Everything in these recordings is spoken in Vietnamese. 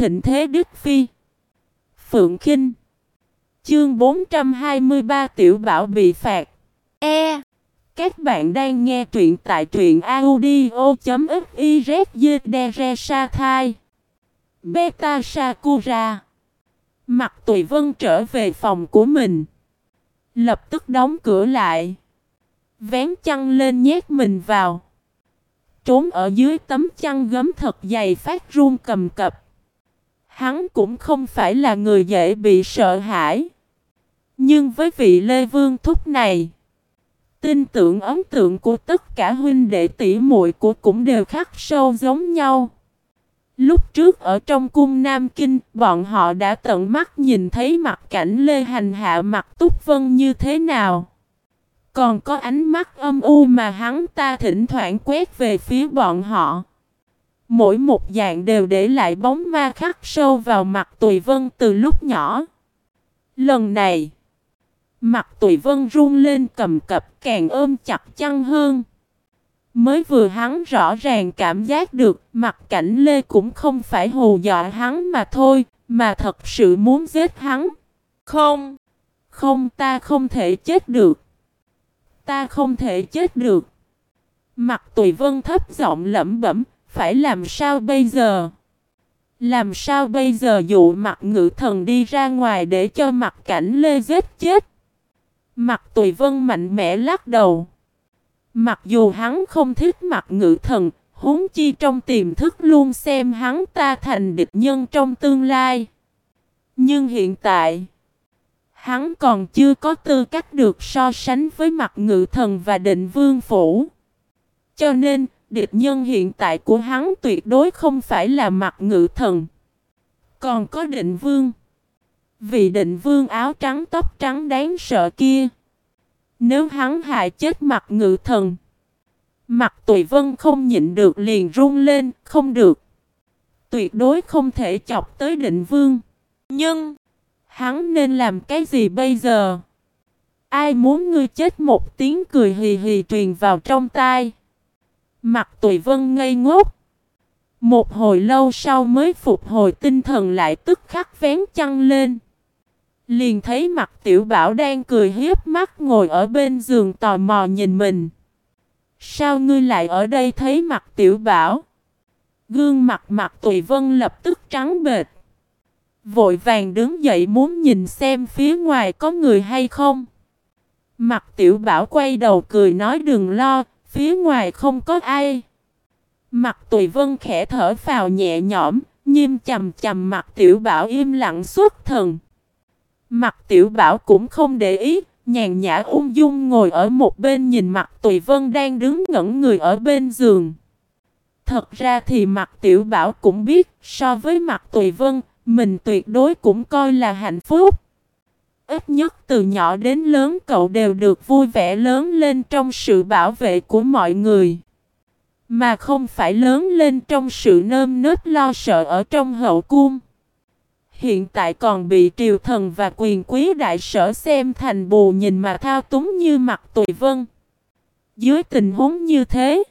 thịnh thế Đức Phi. Phượng Kinh. Chương 423 Tiểu Bảo bị phạt. E. Các bạn đang nghe truyện tại truyện audio.fiz Thai. Beta Sakura. Mặt Tùy Vân trở về phòng của mình. Lập tức đóng cửa lại. Vén chăn lên nhét mình vào. Trốn ở dưới tấm chăn gấm thật dày phát run cầm cập. Hắn cũng không phải là người dễ bị sợ hãi Nhưng với vị Lê Vương Thúc này Tin tưởng ấn tượng của tất cả huynh đệ tỷ muội của cũng đều khắc sâu giống nhau Lúc trước ở trong cung Nam Kinh, bọn họ đã tận mắt nhìn thấy mặt cảnh Lê Hành hạ mặt Túc Vân như thế nào. Còn có ánh mắt âm u mà hắn ta thỉnh thoảng quét về phía bọn họ. Mỗi một dạng đều để lại bóng ma khắc sâu vào mặt Tùy Vân từ lúc nhỏ. Lần này, mặt Tùy Vân run lên cầm cập càng ôm chặt chăn hơn. Mới vừa hắn rõ ràng cảm giác được mặt cảnh Lê cũng không phải hù dọa hắn mà thôi, mà thật sự muốn giết hắn. Không, không ta không thể chết được. Ta không thể chết được. Mặt tùy vân thấp giọng lẩm bẩm, phải làm sao bây giờ? Làm sao bây giờ dụ mặt ngự thần đi ra ngoài để cho mặt cảnh Lê giết chết? Mặt tùy vân mạnh mẽ lắc đầu. Mặc dù hắn không thích mặt ngự thần, huống chi trong tiềm thức luôn xem hắn ta thành địch nhân trong tương lai. Nhưng hiện tại, hắn còn chưa có tư cách được so sánh với mặt ngự thần và định vương phủ. Cho nên, địch nhân hiện tại của hắn tuyệt đối không phải là mặt ngự thần. Còn có định vương. Vì định vương áo trắng tóc trắng đáng sợ kia. Nếu hắn hại chết mặt ngự thần. Mặt tùy vân không nhịn được liền run lên, không được. Tuyệt đối không thể chọc tới định vương. Nhưng, hắn nên làm cái gì bây giờ? Ai muốn ngươi chết một tiếng cười hì hì truyền vào trong tai. Mặt tùy vân ngây ngốc. Một hồi lâu sau mới phục hồi tinh thần lại tức khắc vén chăn lên. Liền thấy mặt tiểu bảo đang cười hiếp mắt ngồi ở bên giường tò mò nhìn mình. Sao ngươi lại ở đây thấy mặt tiểu bảo? Gương mặt mặt tùy vân lập tức trắng bệt. Vội vàng đứng dậy muốn nhìn xem phía ngoài có người hay không. Mặt tiểu bảo quay đầu cười nói đừng lo, phía ngoài không có ai. Mặt tùy vân khẽ thở phào nhẹ nhõm, nhiêm chầm chầm mặt tiểu bảo im lặng suốt thần. Mặt tiểu bảo cũng không để ý, nhàn nhã ung dung ngồi ở một bên nhìn mặt Tùy Vân đang đứng ngẩn người ở bên giường. Thật ra thì mặt tiểu bảo cũng biết, so với mặt Tùy Vân, mình tuyệt đối cũng coi là hạnh phúc. Ít nhất từ nhỏ đến lớn cậu đều được vui vẻ lớn lên trong sự bảo vệ của mọi người. Mà không phải lớn lên trong sự nơm nớp lo sợ ở trong hậu cung hiện tại còn bị triều thần và quyền quý đại sở xem thành bù nhìn mà thao túng như mặt tùy vân. Dưới tình huống như thế,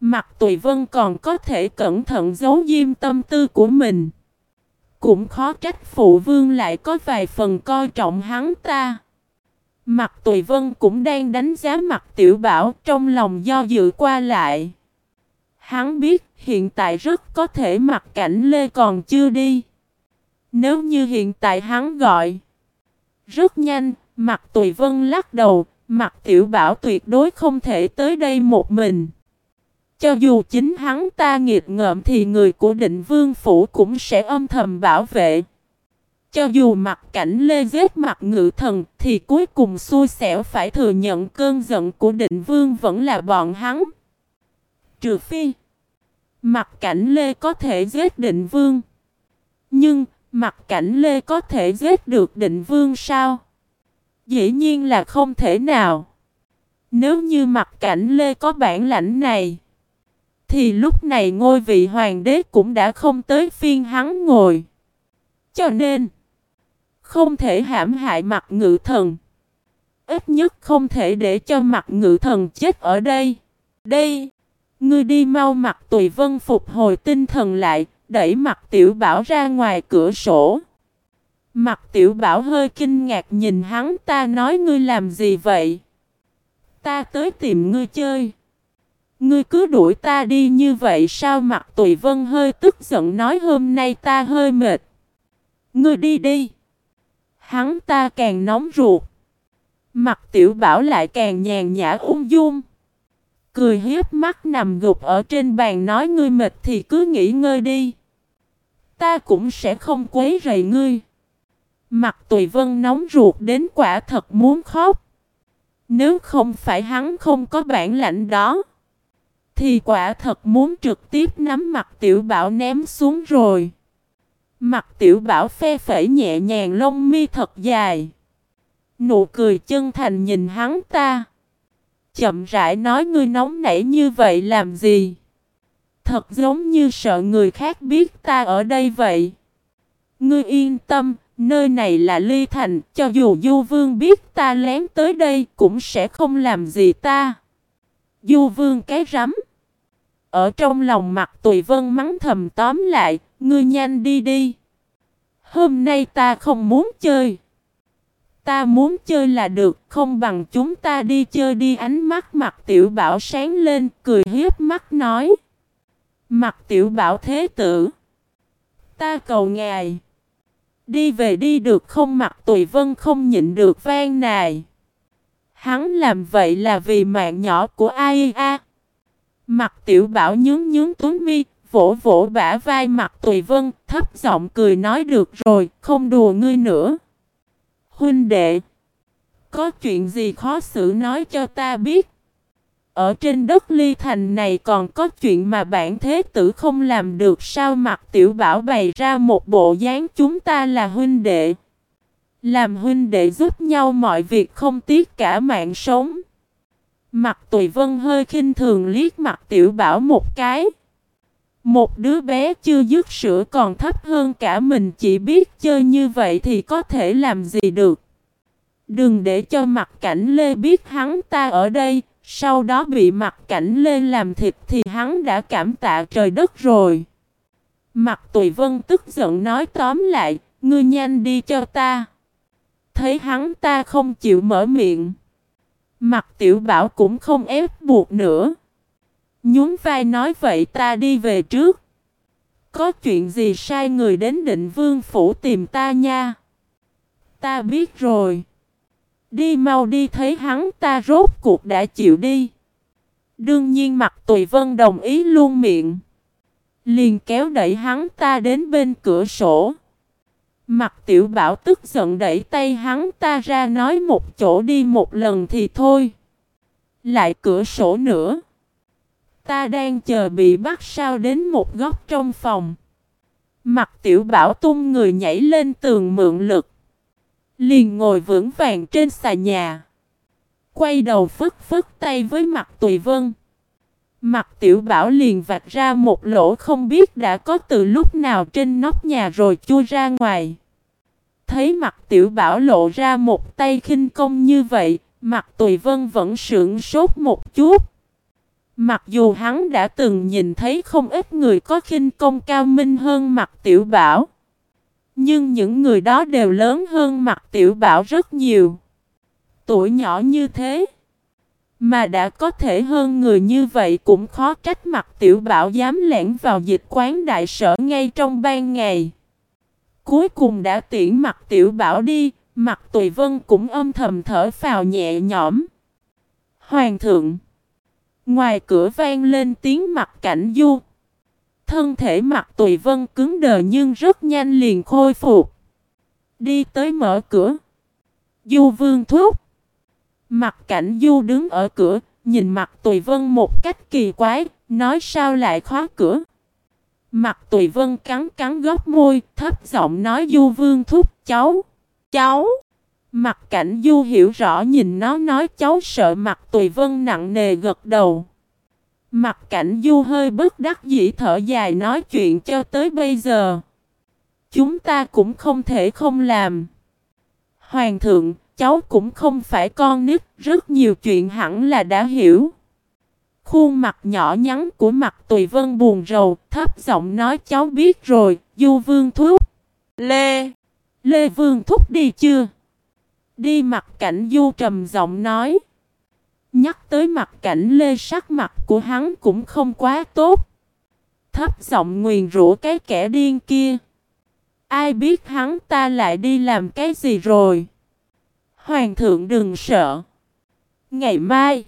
mặt tùy vân còn có thể cẩn thận giấu diêm tâm tư của mình. Cũng khó trách phụ vương lại có vài phần coi trọng hắn ta. Mặt tùy vân cũng đang đánh giá mặt tiểu bảo trong lòng do dự qua lại. Hắn biết hiện tại rất có thể mặt cảnh Lê còn chưa đi. Nếu như hiện tại hắn gọi. Rất nhanh, mặt tùy vân lắc đầu, mặt tiểu bảo tuyệt đối không thể tới đây một mình. Cho dù chính hắn ta nghiệt ngợm thì người của định vương phủ cũng sẽ âm thầm bảo vệ. Cho dù mặt cảnh lê giết mặt ngự thần thì cuối cùng xui xẻo phải thừa nhận cơn giận của định vương vẫn là bọn hắn. Trừ phi, mặt cảnh lê có thể giết định vương. Nhưng, Mặt cảnh Lê có thể giết được định vương sao? Dĩ nhiên là không thể nào. Nếu như mặt cảnh Lê có bản lãnh này, thì lúc này ngôi vị hoàng đế cũng đã không tới phiên hắn ngồi. Cho nên, không thể hãm hại mặt ngự thần. Ít nhất không thể để cho mặt ngự thần chết ở đây. Đây, ngươi đi mau mặt tùy vân phục hồi tinh thần lại, đẩy mặt tiểu bảo ra ngoài cửa sổ. Mặt tiểu bảo hơi kinh ngạc nhìn hắn ta nói ngươi làm gì vậy? Ta tới tìm ngươi chơi. Ngươi cứ đuổi ta đi như vậy sao mặt tùy vân hơi tức giận nói, hôm nay ta hơi mệt. Ngươi đi đi. Hắn ta càng nóng ruột. Mặt tiểu bảo lại càng nhàn nhã ung dung. Cười hiếp mắt nằm gục ở trên bàn nói, ngươi mệt thì cứ nghỉ ngơi đi. Ta cũng sẽ không quấy rầy ngươi. Mặt tùy vân nóng ruột đến quả thật muốn khóc. Nếu không phải hắn không có bản lãnh đó. Thì quả thật muốn trực tiếp nắm mặt tiểu bảo ném xuống rồi. Mặt tiểu bảo phe phẩy nhẹ nhàng lông mi thật dài. Nụ cười chân thành nhìn hắn ta. Chậm rãi nói ngươi nóng nảy như vậy làm gì? Thật giống như sợ người khác biết ta ở đây vậy. Ngươi yên tâm, nơi này là ly thành, cho dù Du Vương biết ta lén tới đây cũng sẽ không làm gì ta. Du Vương cái rắm. Ở trong lòng mặt Tùy Vân mắng thầm tóm lại, ngươi nhanh đi đi. Hôm nay ta không muốn chơi. Ta muốn chơi là được, không bằng chúng ta đi chơi đi ánh mắt mặt tiểu bảo sáng lên, cười hiếp mắt nói. Mặt tiểu bảo thế tử. Ta cầu ngài. Đi về đi được không mặt tùy vân không nhịn được vang nài. Hắn làm vậy là vì mạng nhỏ của ai a? Mặt tiểu bảo nhướng nhướng tuấn mi, vỗ vỗ bả vai mặt tùy vân, thấp giọng cười nói được rồi, không đùa ngươi nữa. Huynh đệ, có chuyện gì khó xử nói cho ta biết. Ở trên đất ly thành này còn có chuyện mà bản thế tử không làm được sao mặt tiểu bảo bày ra một bộ dáng chúng ta là huynh đệ. Làm huynh đệ giúp nhau mọi việc không tiếc cả mạng sống. Mặt tùy vân hơi khinh thường liếc mặt tiểu bảo một cái. Một đứa bé chưa dứt sữa còn thấp hơn cả mình chỉ biết chơi như vậy thì có thể làm gì được. Đừng để cho mặt cảnh Lê biết hắn ta ở đây, sau đó bị mặt cảnh Lê làm thịt thì hắn đã cảm tạ trời đất rồi. Mặt tùy vân tức giận nói tóm lại, ngươi nhanh đi cho ta. Thấy hắn ta không chịu mở miệng. Mặt tiểu bảo cũng không ép buộc nữa. Nhún vai nói vậy ta đi về trước. Có chuyện gì sai người đến định vương phủ tìm ta nha. Ta biết rồi. Đi mau đi thấy hắn ta rốt cuộc đã chịu đi. Đương nhiên mặt Tùy Vân đồng ý luôn miệng. Liền kéo đẩy hắn ta đến bên cửa sổ. Mặt tiểu bảo tức giận đẩy tay hắn ta ra nói một chỗ đi một lần thì thôi. Lại cửa sổ nữa. Ta đang chờ bị bắt sao đến một góc trong phòng. Mặt tiểu bảo tung người nhảy lên tường mượn lực. Liền ngồi vững vàng trên xà nhà. Quay đầu phức phức tay với mặt tùy vân. Mặt tiểu bảo liền vạch ra một lỗ không biết đã có từ lúc nào trên nóc nhà rồi chui ra ngoài. Thấy mặt tiểu bảo lộ ra một tay khinh công như vậy, mặt tùy vân vẫn sưởng sốt một chút. Mặc dù hắn đã từng nhìn thấy không ít người có khinh công cao minh hơn mặt tiểu bảo. Nhưng những người đó đều lớn hơn mặt tiểu bảo rất nhiều. Tuổi nhỏ như thế. Mà đã có thể hơn người như vậy cũng khó trách mặt tiểu bảo dám lẻn vào dịch quán đại sở ngay trong ban ngày. Cuối cùng đã tiễn mặt tiểu bảo đi, mặt tùy vân cũng âm thầm thở phào nhẹ nhõm. Hoàng thượng Ngoài cửa vang lên tiếng mặt cảnh du. Thân thể mặt tùy vân cứng đờ nhưng rất nhanh liền khôi phục. Đi tới mở cửa. Du vương thúc. Mặt cảnh du đứng ở cửa, nhìn mặt tùy vân một cách kỳ quái, nói sao lại khóa cửa. Mặt tùy vân cắn cắn góc môi, thấp giọng nói du vương thúc cháu. Cháu. Mặt cảnh du hiểu rõ nhìn nó nói cháu sợ mặt tùy vân nặng nề gật đầu. Mặt cảnh du hơi bất đắc dĩ thở dài nói chuyện cho tới bây giờ. Chúng ta cũng không thể không làm. Hoàng thượng, cháu cũng không phải con nít, rất nhiều chuyện hẳn là đã hiểu. Khuôn mặt nhỏ nhắn của mặt Tùy Vân buồn rầu, thấp giọng nói cháu biết rồi, Du Vương Thúc. Lê! Lê Vương Thúc đi chưa? Đi mặt cảnh Du trầm giọng nói. Nhắc tới mặt cảnh Lê sắc mặt của hắn cũng không quá tốt. Thấp giọng nguyền rủa cái kẻ điên kia. Ai biết hắn ta lại đi làm cái gì rồi? Hoàng thượng đừng sợ. Ngày mai,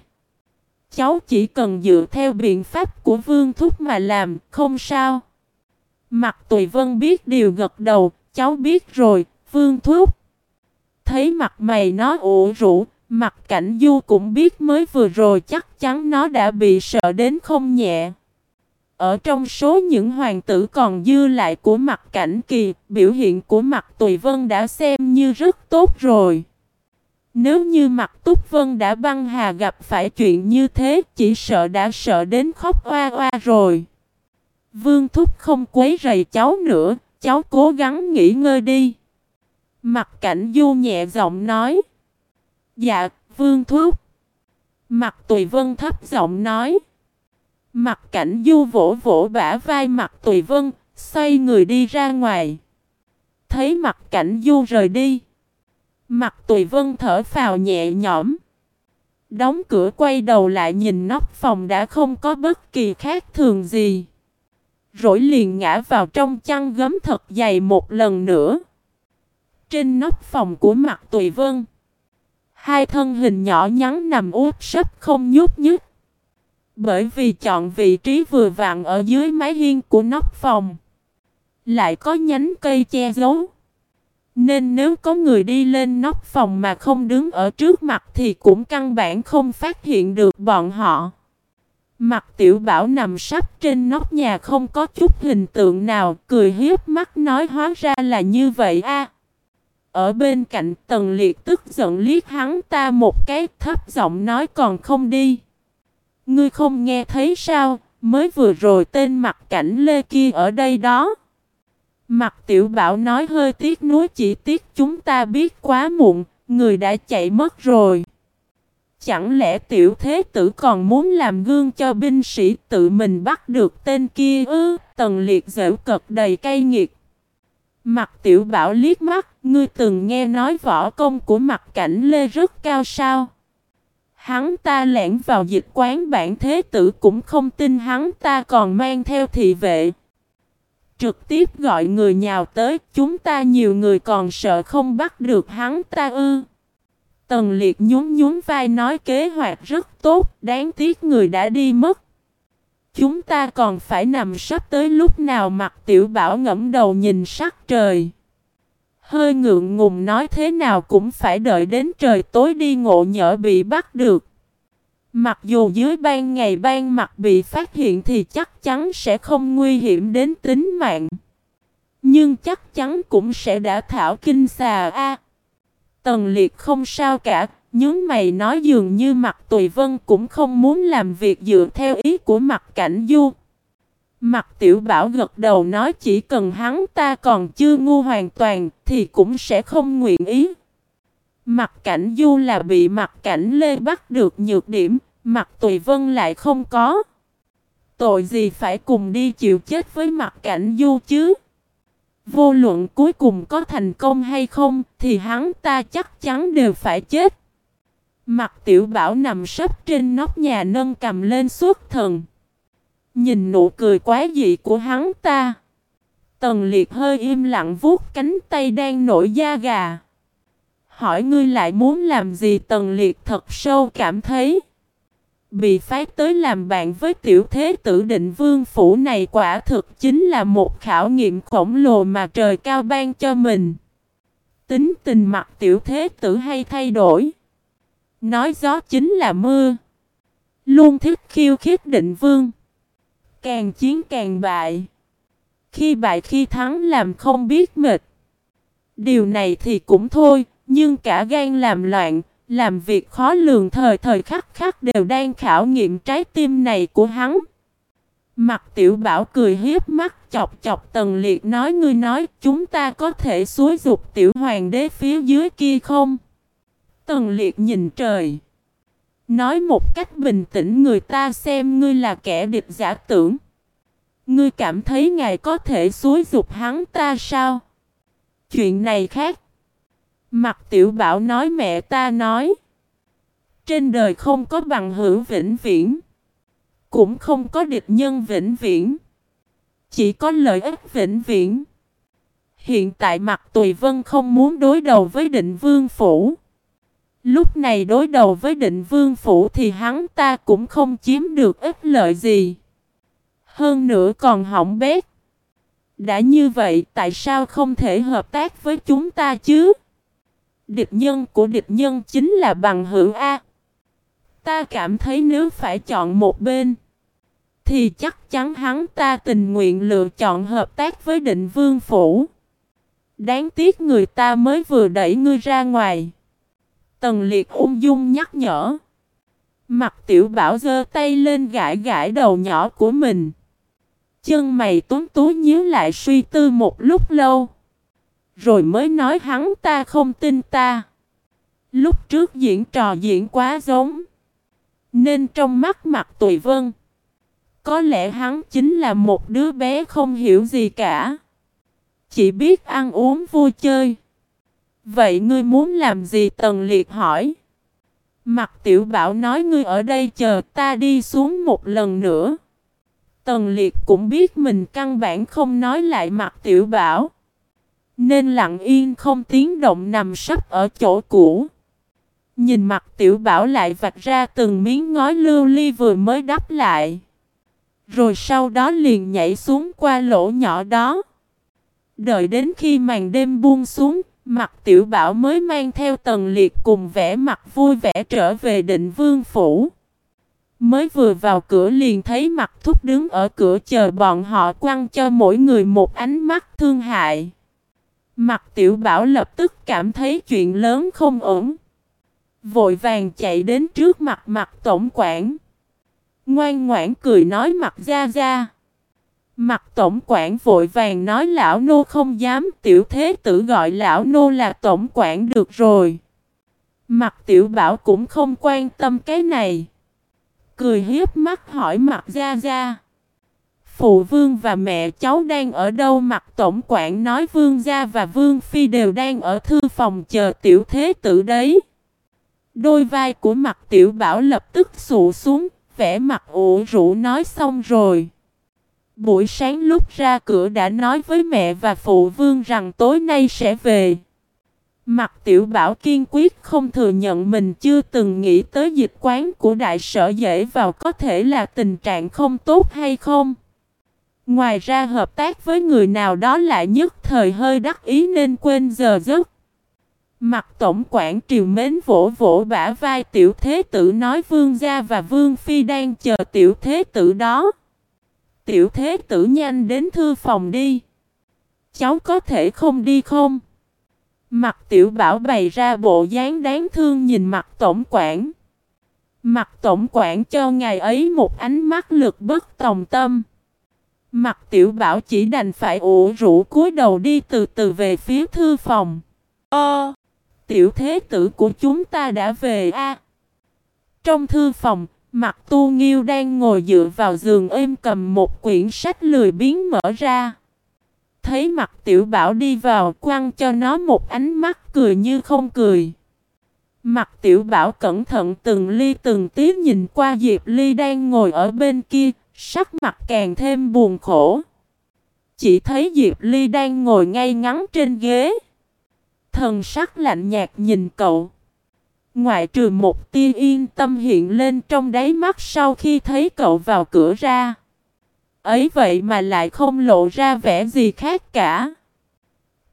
cháu chỉ cần dựa theo biện pháp của Vương Thúc mà làm, không sao. Mặt Tùy Vân biết điều gật đầu, cháu biết rồi, Vương Thúc. Thấy mặt mày nó ủ rũ, mặt cảnh du cũng biết mới vừa rồi chắc chắn nó đã bị sợ đến không nhẹ. Ở trong số những hoàng tử còn dư lại của mặt cảnh kỳ, biểu hiện của mặt Tùy Vân đã xem như rất tốt rồi. Nếu như mặt Túc Vân đã băng hà gặp phải chuyện như thế, chỉ sợ đã sợ đến khóc oa oa rồi. Vương Thúc không quấy rầy cháu nữa, cháu cố gắng nghỉ ngơi đi. Mặt cảnh du nhẹ giọng nói. Dạ, Vương Thúc. Mặt Tùy Vân thấp giọng nói. Mặt cảnh du vỗ vỗ bả vai mặt Tùy Vân, xoay người đi ra ngoài. Thấy mặt cảnh du rời đi. Mặt Tùy Vân thở phào nhẹ nhõm. Đóng cửa quay đầu lại nhìn nóc phòng đã không có bất kỳ khác thường gì. Rỗi liền ngã vào trong chăn gấm thật dày một lần nữa. Trên nóc phòng của mặt Tùy Vân. Hai thân hình nhỏ nhắn nằm úp sấp không nhúc nhích. Bởi vì chọn vị trí vừa vặn ở dưới mái hiên của nóc phòng. Lại có nhánh cây che giấu. Nên nếu có người đi lên nóc phòng mà không đứng ở trước mặt thì cũng căn bản không phát hiện được bọn họ. Mặt tiểu bảo nằm sắp trên nóc nhà không có chút hình tượng nào, cười hiếp mắt nói hóa ra là như vậy a. Ở bên cạnh tần liệt tức giận liếc hắn ta một cái thấp giọng nói còn không đi. Ngươi không nghe thấy sao, mới vừa rồi tên mặt cảnh lê kia ở đây đó. Mặt tiểu bảo nói hơi tiếc nuối chỉ tiếc chúng ta biết quá muộn, người đã chạy mất rồi. Chẳng lẽ tiểu thế tử còn muốn làm gương cho binh sĩ tự mình bắt được tên kia ư? Tần liệt dễu cật đầy cay nghiệt. Mặt tiểu bảo liếc mắt, ngươi từng nghe nói võ công của mặt cảnh lê rất cao sao? Hắn ta lẻn vào dịch quán bản thế tử cũng không tin hắn ta còn mang theo thị vệ. Trực tiếp gọi người nhào tới, chúng ta nhiều người còn sợ không bắt được hắn ta ư. Tần liệt nhún nhún vai nói kế hoạch rất tốt, đáng tiếc người đã đi mất. Chúng ta còn phải nằm sắp tới lúc nào mặt tiểu bảo ngẫm đầu nhìn sắc trời. Hơi ngượng ngùng nói thế nào cũng phải đợi đến trời tối đi ngộ nhỡ bị bắt được. Mặc dù dưới ban ngày ban mặt bị phát hiện thì chắc chắn sẽ không nguy hiểm đến tính mạng. Nhưng chắc chắn cũng sẽ đã thảo kinh xà a. Tần liệt không sao cả, nhưng mày nói dường như mặt tùy vân cũng không muốn làm việc dựa theo ý của mặt cảnh du. Mặt tiểu bảo gật đầu nói chỉ cần hắn ta còn chưa ngu hoàn toàn thì cũng sẽ không nguyện ý. Mặt cảnh du là bị mặt cảnh lê bắt được nhược điểm, mặt tùy vân lại không có. Tội gì phải cùng đi chịu chết với mặt cảnh du chứ? Vô luận cuối cùng có thành công hay không, thì hắn ta chắc chắn đều phải chết. Mặt tiểu bảo nằm sấp trên nóc nhà nâng cầm lên suốt thần. Nhìn nụ cười quá dị của hắn ta. Tần liệt hơi im lặng vuốt cánh tay đang nổi da gà. Hỏi ngươi lại muốn làm gì tần liệt thật sâu cảm thấy. Bị phát tới làm bạn với tiểu thế tử định vương phủ này quả thực chính là một khảo nghiệm khổng lồ mà trời cao ban cho mình. Tính tình mặt tiểu thế tử hay thay đổi. Nói gió chính là mưa. Luôn thích khiêu khích định vương. Càng chiến càng bại. Khi bại khi thắng làm không biết mệt. Điều này thì cũng thôi, nhưng cả gan làm loạn, làm việc khó lường thời thời khắc khắc đều đang khảo nghiệm trái tim này của hắn. Mặt tiểu bảo cười hiếp mắt, chọc chọc tần liệt nói, ngươi nói, chúng ta có thể xúi dục tiểu hoàng đế phía dưới kia không? Tần liệt nhìn trời. Nói một cách bình tĩnh, người ta xem ngươi là kẻ địch giả tưởng. Ngươi cảm thấy ngài có thể xúi dục hắn ta sao? Chuyện này khác. Mặt tiểu bảo nói mẹ ta nói. Trên đời không có bằng hữu vĩnh viễn. Cũng không có địch nhân vĩnh viễn. Chỉ có lợi ích vĩnh viễn. Hiện tại mặt Tùy Vân không muốn đối đầu với định vương phủ. Lúc này đối đầu với định vương phủ thì hắn ta cũng không chiếm được ích lợi gì. Hơn nữa còn hỏng bét. Đã như vậy tại sao không thể hợp tác với chúng ta chứ? Địch nhân của địch nhân chính là bằng hữu A. Ta cảm thấy nếu phải chọn một bên, thì chắc chắn hắn ta tình nguyện lựa chọn hợp tác với định vương phủ. Đáng tiếc người ta mới vừa đẩy ngươi ra ngoài. Tần liệt ung dung nhắc nhở. Mặt tiểu bảo giơ tay lên gãi gãi đầu nhỏ của mình. Chân mày tuấn tú nhíu lại suy tư một lúc lâu. Rồi mới nói hắn ta không tin ta. Lúc trước diễn trò diễn quá giống. Nên trong mắt mặt tùy vân. Có lẽ hắn chính là một đứa bé không hiểu gì cả. Chỉ biết ăn uống vui chơi. Vậy ngươi muốn làm gì Tần Liệt hỏi. Mặt tiểu bảo nói ngươi ở đây chờ ta đi xuống một lần nữa. Tần Liệt cũng biết mình căn bản không nói lại mặt tiểu bảo. Nên lặng yên không tiếng động nằm sấp ở chỗ cũ. Nhìn mặt tiểu bảo lại vạch ra từng miếng ngói lưu ly vừa mới đắp lại. Rồi sau đó liền nhảy xuống qua lỗ nhỏ đó. Đợi đến khi màn đêm buông xuống, mặt tiểu bảo mới mang theo tần liệt cùng vẻ mặt vui vẻ trở về định vương phủ. Mới vừa vào cửa liền thấy mặt thúc đứng ở cửa chờ bọn họ quăng cho mỗi người một ánh mắt thương hại. Mặt tiểu bảo lập tức cảm thấy chuyện lớn không ổn. Vội vàng chạy đến trước mặt mặt tổng quản. Ngoan ngoãn cười nói mặt ra ra. Mặt tổng quản vội vàng nói lão nô không dám, tiểu thế tử gọi lão nô là tổng quản được rồi. Mặt tiểu bảo cũng không quan tâm cái này. Cười hiếp mắt hỏi mặt ra ra. Phụ vương và mẹ cháu đang ở đâu mặt tổng quản nói vương gia và vương phi đều đang ở thư phòng chờ tiểu thế tử đấy. Đôi vai của mặt tiểu bảo lập tức sụ xuống, vẻ mặt ủ rũ nói xong rồi. Buổi sáng lúc ra cửa đã nói với mẹ và phụ vương rằng tối nay sẽ về. Mặt tiểu bảo kiên quyết không thừa nhận mình chưa từng nghĩ tới dịch quán của đại sở dễ vào có thể là tình trạng không tốt hay không. Ngoài ra hợp tác với người nào đó lại nhất, thời hơi đắc ý nên quên giờ giấc. Mặt tổng quản triều mến vỗ vỗ bả vai tiểu thế tử nói vương gia và vương phi đang chờ tiểu thế tử đó. Tiểu thế tử nhanh đến thư phòng đi. Cháu có thể không đi không? Mặt tiểu bảo bày ra bộ dáng đáng thương nhìn mặt tổng quản. Mặt tổng quản cho ngài ấy một ánh mắt lực bất tòng tâm. Mặt tiểu bảo chỉ đành phải ủ rũ cúi đầu đi từ từ về phía thư phòng. Ơ! tiểu thế tử của chúng ta đã về a. Trong thư phòng, mặt tu nghiêu đang ngồi dựa vào giường êm cầm một quyển sách lười biếng mở ra. Thấy mặt tiểu bảo đi vào quăng cho nó một ánh mắt cười như không cười. Mặt tiểu bảo cẩn thận từng ly từng tí nhìn qua Diệp Ly đang ngồi ở bên kia, sắc mặt càng thêm buồn khổ. Chỉ thấy Diệp Ly đang ngồi ngay ngắn trên ghế. Thần sắc lạnh nhạt nhìn cậu. Ngoại trừ một tia yên tâm hiện lên trong đáy mắt sau khi thấy cậu vào cửa ra. Ấy vậy mà lại không lộ ra vẻ gì khác cả.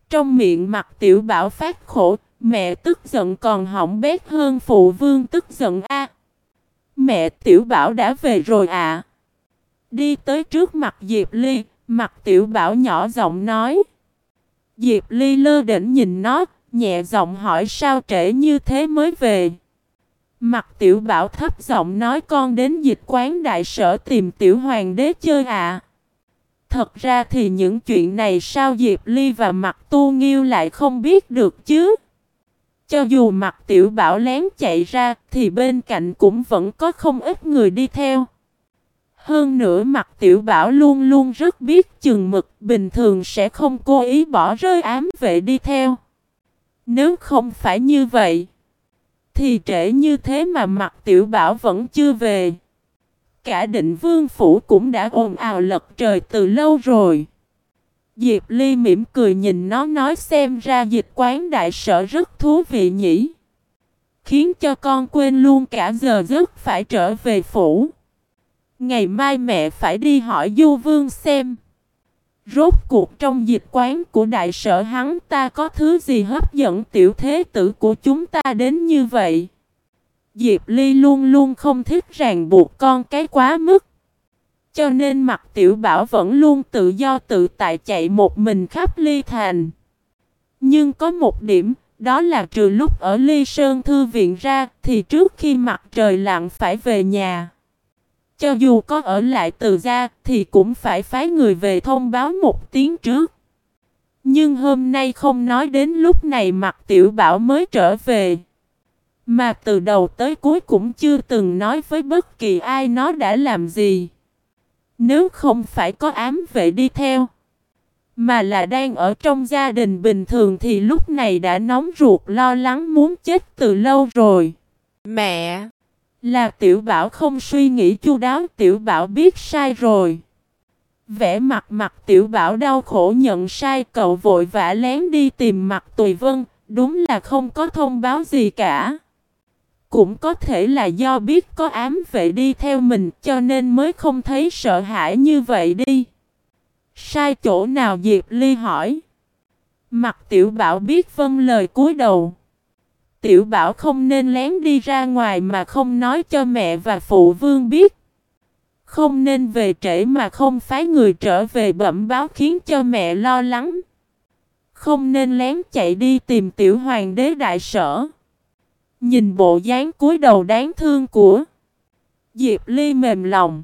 Trong miệng mặt tiểu bảo phát khổ, mẹ tức giận còn hỏng bét hơn phụ vương tức giận a. Mẹ tiểu bảo đã về rồi ạ. À. Đi tới trước mặt Diệp Ly, mặt tiểu bảo nhỏ giọng nói. Diệp Ly lơ đỉnh nhìn nó, nhẹ giọng hỏi sao trễ như thế mới về. Mặt tiểu bảo thấp giọng nói con đến dịch quán đại sở tìm tiểu hoàng đế chơi ạ. À. Thật ra thì những chuyện này sao Diệp Ly và mặt tu nghiêu lại không biết được chứ. Cho dù mặt tiểu bảo lén chạy ra thì bên cạnh cũng vẫn có không ít người đi theo. Hơn nữa mặt tiểu bảo luôn luôn rất biết chừng mực, bình thường sẽ không cố ý bỏ rơi ám vệ đi theo. Nếu không phải như vậy, thì trễ như thế mà mặt tiểu bảo vẫn chưa về. Cả định vương phủ cũng đã ồn ào lật trời từ lâu rồi. Diệp Ly mỉm cười nhìn nó nói xem ra dịch quán đại sở rất thú vị nhỉ. Khiến cho con quên luôn cả giờ giấc phải trở về phủ. Ngày mai mẹ phải đi hỏi Du Vương xem. Rốt cuộc trong dịch quán của đại sở hắn ta có thứ gì hấp dẫn tiểu thế tử của chúng ta đến như vậy? Diệp Ly luôn luôn không thích ràng buộc con cái quá mức. Cho nên mặt tiểu bảo vẫn luôn tự do tự tại chạy một mình khắp ly thành. Nhưng có một điểm, đó là trừ lúc ở ly sơn thư viện ra, thì trước khi mặt trời lặn phải về nhà. Cho dù có ở lại từ gia, thì cũng phải phái người về thông báo một tiếng trước. Nhưng hôm nay không nói đến lúc này mặt tiểu bảo mới trở về. Mà từ đầu tới cuối cũng chưa từng nói với bất kỳ ai nó đã làm gì. Nếu không phải có ám vệ đi theo, mà là đang ở trong gia đình bình thường thì lúc này đã nóng ruột lo lắng muốn chết từ lâu rồi. Mẹ! Là tiểu bảo không suy nghĩ chu đáo tiểu bảo biết sai rồi. Vẽ mặt mặt tiểu bảo đau khổ nhận sai cậu vội vã lén đi tìm mặt tùy vân, đúng là không có thông báo gì cả. Cũng có thể là do biết có ám vệ đi theo mình cho nên mới không thấy sợ hãi như vậy đi. Sai chỗ nào Diệp Ly hỏi. Mặt tiểu bảo biết vâng lời cúi đầu. Tiểu bảo không nên lén đi ra ngoài mà không nói cho mẹ và phụ vương biết. Không nên về trễ mà không phái người trở về bẩm báo khiến cho mẹ lo lắng. Không nên lén chạy đi tìm tiểu hoàng đế đại sở. Nhìn bộ dáng cúi đầu đáng thương của Diệp Ly mềm lòng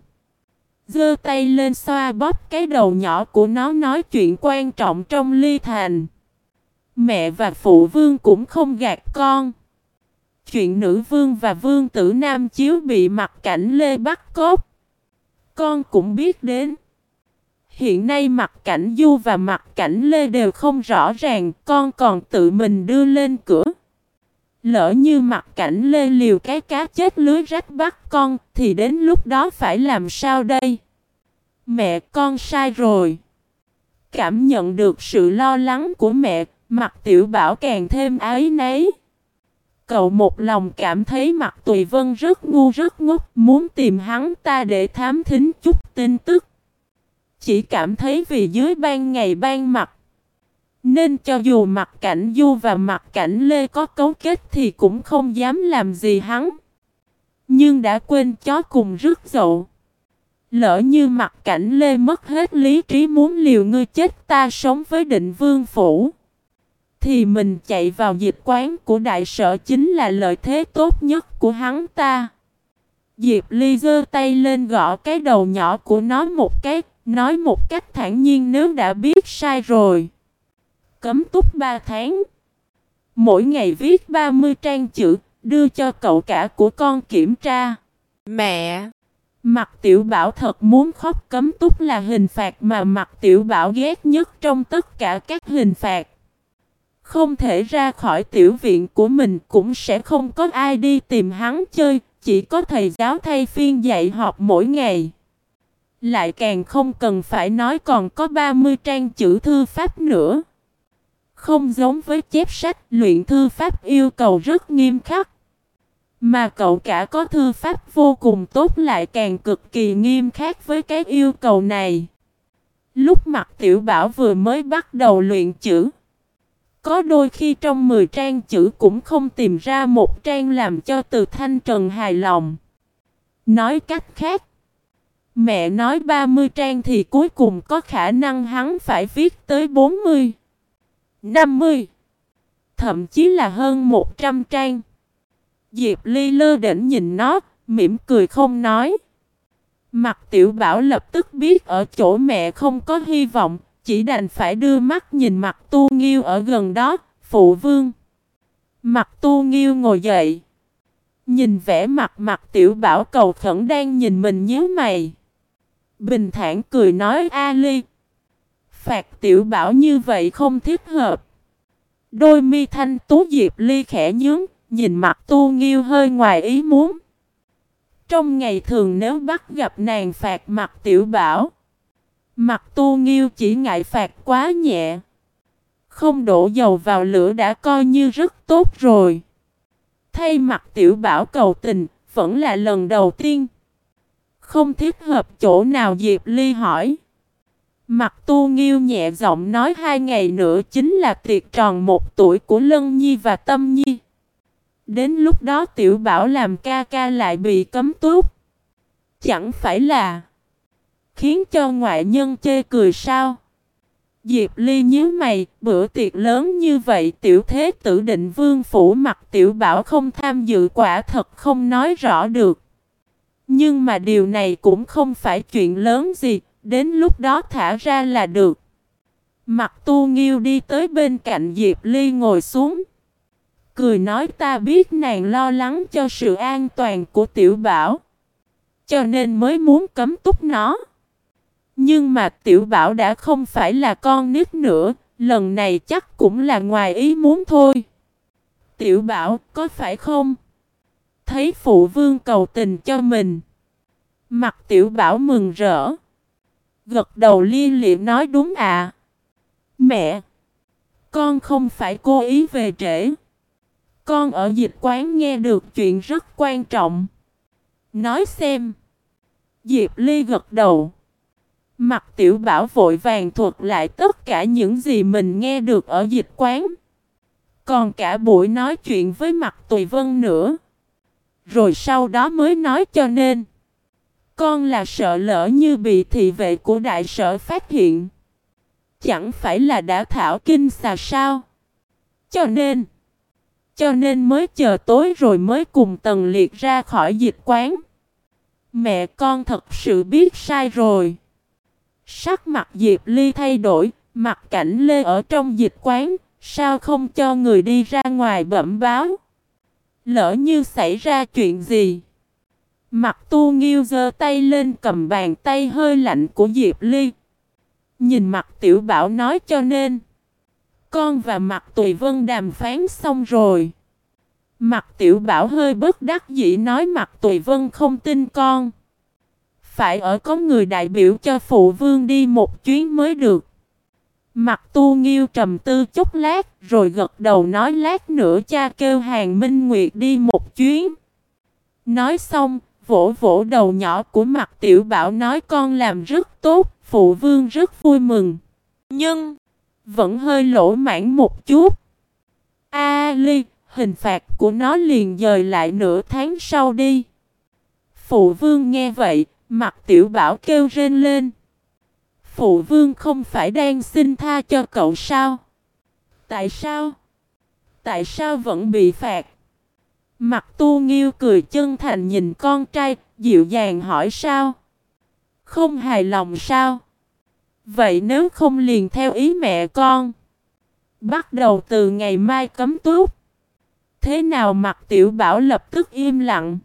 giơ tay lên xoa bóp cái đầu nhỏ của nó nói chuyện quan trọng trong ly thành Mẹ và phụ vương cũng không gạt con Chuyện nữ vương và vương tử nam chiếu bị mặt cảnh lê bắt cốt Con cũng biết đến Hiện nay mặt cảnh du và mặt cảnh lê đều không rõ ràng Con còn tự mình đưa lên cửa Lỡ như mặt cảnh lê liều cái cá chết lưới rách bắt con thì đến lúc đó phải làm sao đây? Mẹ con sai rồi. Cảm nhận được sự lo lắng của mẹ, mặt tiểu bảo càng thêm ái nấy. Cậu một lòng cảm thấy mặt tùy vân rất ngu rất ngốc, muốn tìm hắn ta để thám thính chút tin tức. Chỉ cảm thấy vì dưới ban ngày ban mặt, nên cho dù mặt cảnh Du và mặt cảnh Lê có cấu kết thì cũng không dám làm gì hắn. Nhưng đã quên chó cùng rước dậu. Lỡ như mặt cảnh Lê mất hết lý trí muốn liều ngươi chết ta sống với định vương phủ. Thì mình chạy vào dịch quán của đại sở chính là lợi thế tốt nhất của hắn ta. Diệp Ly giơ tay lên gõ cái đầu nhỏ của nó một cái, nói một cách thản nhiên nếu đã biết sai rồi. Cấm túc 3 tháng. Mỗi ngày viết 30 trang chữ, đưa cho cậu cả của con kiểm tra. Mẹ! Mặt tiểu bảo thật muốn khóc cấm túc là hình phạt mà mặt tiểu bảo ghét nhất trong tất cả các hình phạt. Không thể ra khỏi tiểu viện của mình cũng sẽ không có ai đi tìm hắn chơi, chỉ có thầy giáo thay phiên dạy học mỗi ngày. Lại càng không cần phải nói còn có 30 trang chữ thư pháp nữa. Không giống với chép sách, luyện thư pháp yêu cầu rất nghiêm khắc. Mà cậu cả có thư pháp vô cùng tốt lại càng cực kỳ nghiêm khắc với cái yêu cầu này. Lúc mặt tiểu bảo vừa mới bắt đầu luyện chữ. Có đôi khi trong 10 trang chữ cũng không tìm ra một trang làm cho từ thanh trần hài lòng. Nói cách khác. Mẹ nói 30 trang thì cuối cùng có khả năng hắn phải viết tới 40. 50 Thậm chí là hơn 100 trang Diệp Ly lơ đỉnh nhìn nó, Mỉm cười không nói Mặt tiểu bảo lập tức biết ở chỗ mẹ không có hy vọng chỉ đành phải đưa mắt nhìn mặt tu nghiêu ở gần đó Phụ vương Mặt tu nghiêu ngồi dậy. Nhìn vẻ mặt mặt tiểu bảo cầu khẩn đang nhìn mình nhíu mày. Bình thản cười nói Ali. Phạt tiểu bảo như vậy không thích hợp. Đôi mi thanh tú Diệp Ly khẽ nhướng, nhìn mặt tu nghiêu hơi ngoài ý muốn. Trong ngày thường nếu bắt gặp nàng phạt mặt tiểu bảo, mặt tu nghiêu chỉ ngại phạt quá nhẹ. Không đổ dầu vào lửa đã coi như rất tốt rồi. Thay mặt tiểu bảo cầu tình, vẫn là lần đầu tiên. Không thích hợp chỗ nào Diệp Ly hỏi. Mặt tu nghiêu nhẹ giọng nói hai ngày nữa chính là tiệc tròn một tuổi của Lân Nhi và Tâm Nhi. Đến lúc đó tiểu bảo làm ca ca lại bị cấm túc. Chẳng phải là khiến cho ngoại nhân chê cười sao? Diệp Ly nhíu mày, bữa tiệc lớn như vậy tiểu thế tử định vương phủ mặt tiểu bảo không tham dự quả thật không nói rõ được. Nhưng mà điều này cũng không phải chuyện lớn gì, đến lúc đó thả ra là được. Mặt tu nghiêu đi tới bên cạnh Diệp Ly ngồi xuống. Cười nói ta biết nàng lo lắng cho sự an toàn của tiểu bảo. Cho nên mới muốn cấm túc nó. Nhưng mà tiểu bảo đã không phải là con nít nữa, lần này chắc cũng là ngoài ý muốn thôi. Tiểu bảo, có phải không? Thấy phụ vương cầu tình cho mình. Mặt tiểu bảo mừng rỡ. Gật đầu li liệm nói đúng à. Mẹ! Con không phải cố ý về trễ. Con ở dịch quán nghe được chuyện rất quan trọng. Nói xem. Diệp Ly gật đầu. Mặt tiểu bảo vội vàng thuật lại tất cả những gì mình nghe được ở dịch quán. Còn cả buổi nói chuyện với mặt tùy vân nữa. Rồi sau đó mới nói cho nên. Con là sợ lỡ như bị thị vệ của đại sở phát hiện. Chẳng phải là đã thảo kinh xà sao. Cho nên. Cho nên mới chờ tối rồi mới cùng tần liệt ra khỏi dịch quán. Mẹ con thật sự biết sai rồi. Sắc mặt Diệp Ly thay đổi, mặt cảnh Lê ở trong dịch quán, sao không cho người đi ra ngoài bẩm báo? Lỡ như xảy ra chuyện gì? Mặt tu nghiêu giơ tay lên cầm bàn tay hơi lạnh của Diệp Ly. Nhìn mặt tiểu bảo nói cho nên. Con và mặt tùy vân đàm phán xong rồi. Mặt tiểu bảo hơi bất đắc dĩ nói mặt tùy vân không tin con phải ở có người đại biểu cho phụ vương đi một chuyến mới được. Mặt tu nghiêu trầm tư chút lát, rồi gật đầu nói lát nữa cha kêu hàng Minh Nguyệt đi một chuyến. Nói xong, vỗ vỗ đầu nhỏ của mặt tiểu bảo nói con làm rất tốt, phụ vương rất vui mừng. Nhưng, vẫn hơi lỗ mãn một chút. A ly, hình phạt của nó liền dời lại nửa tháng sau đi. Phụ vương nghe vậy, Mặt tiểu bảo kêu rên lên. Phụ vương không phải đang xin tha cho cậu sao? Tại sao? Tại sao vẫn bị phạt? Mặt tu nghiêu cười chân thành nhìn con trai, dịu dàng hỏi sao? Không hài lòng sao? Vậy nếu không liền theo ý mẹ con? Bắt đầu từ ngày mai cấm túc. Thế nào mặt tiểu bảo lập tức im lặng?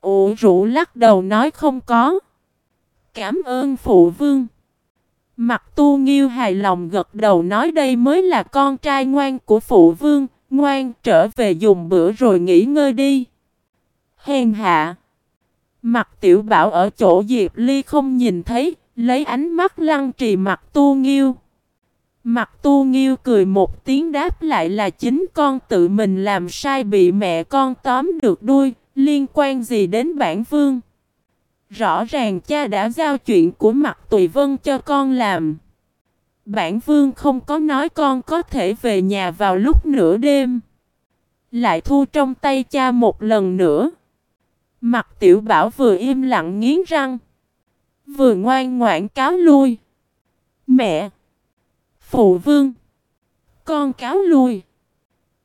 Ủ rũ lắc đầu nói không có. Cảm ơn phụ vương. Mặt tu nghiêu hài lòng gật đầu nói đây mới là con trai ngoan của phụ vương. Ngoan trở về dùng bữa rồi nghỉ ngơi đi. Hèn hạ. Mặt tiểu bảo ở chỗ Diệp Ly không nhìn thấy. Lấy ánh mắt lăng trì mặt tu nghiêu. Mặt tu nghiêu cười một tiếng đáp lại là chính con tự mình làm sai bị mẹ con tóm được đuôi, Liên quan gì đến bản vương? Rõ ràng cha đã giao chuyện của mặt tùy vân cho con làm. Bản vương không có nói con có thể về nhà vào lúc nửa đêm. Lại thu trong tay cha một lần nữa. Mặt tiểu bảo vừa im lặng nghiến răng. Vừa ngoan ngoãn cáo lui. Mẹ! Phụ vương! Con cáo lui!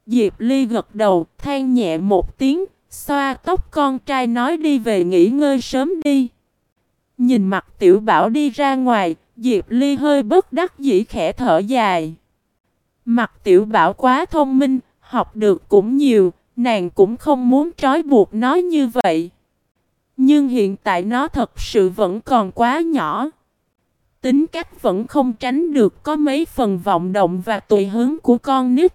Diệp Ly gật đầu, than nhẹ một tiếng, Xoa tóc con trai nói đi về nghỉ ngơi sớm đi. Nhìn mặt tiểu bảo đi ra ngoài, Diệp Ly hơi bất đắc dĩ khẽ thở dài. Mặt tiểu bảo quá thông minh, học được cũng nhiều, nàng cũng không muốn trói buộc nó như vậy. Nhưng hiện tại nó thật sự vẫn còn quá nhỏ. Tính cách vẫn không tránh được có mấy phần vọng động và tùy hứng của con nít.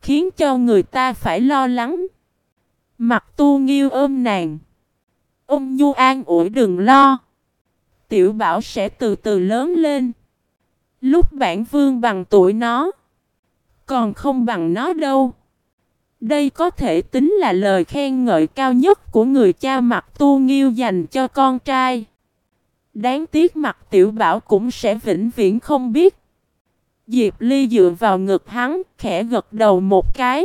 Khiến cho người ta phải lo lắng. Mặt tu nghiêu ôm nàng. Ông Nhu an ủi đừng lo. Tiểu bảo sẽ từ từ lớn lên. Lúc bản vương bằng tuổi nó. Còn không bằng nó đâu. Đây có thể tính là lời khen ngợi cao nhất của người cha mặt tu nghiêu dành cho con trai. Đáng tiếc mặt tiểu bảo cũng sẽ vĩnh viễn không biết. Diệp Ly dựa vào ngực hắn, khẽ gật đầu một cái.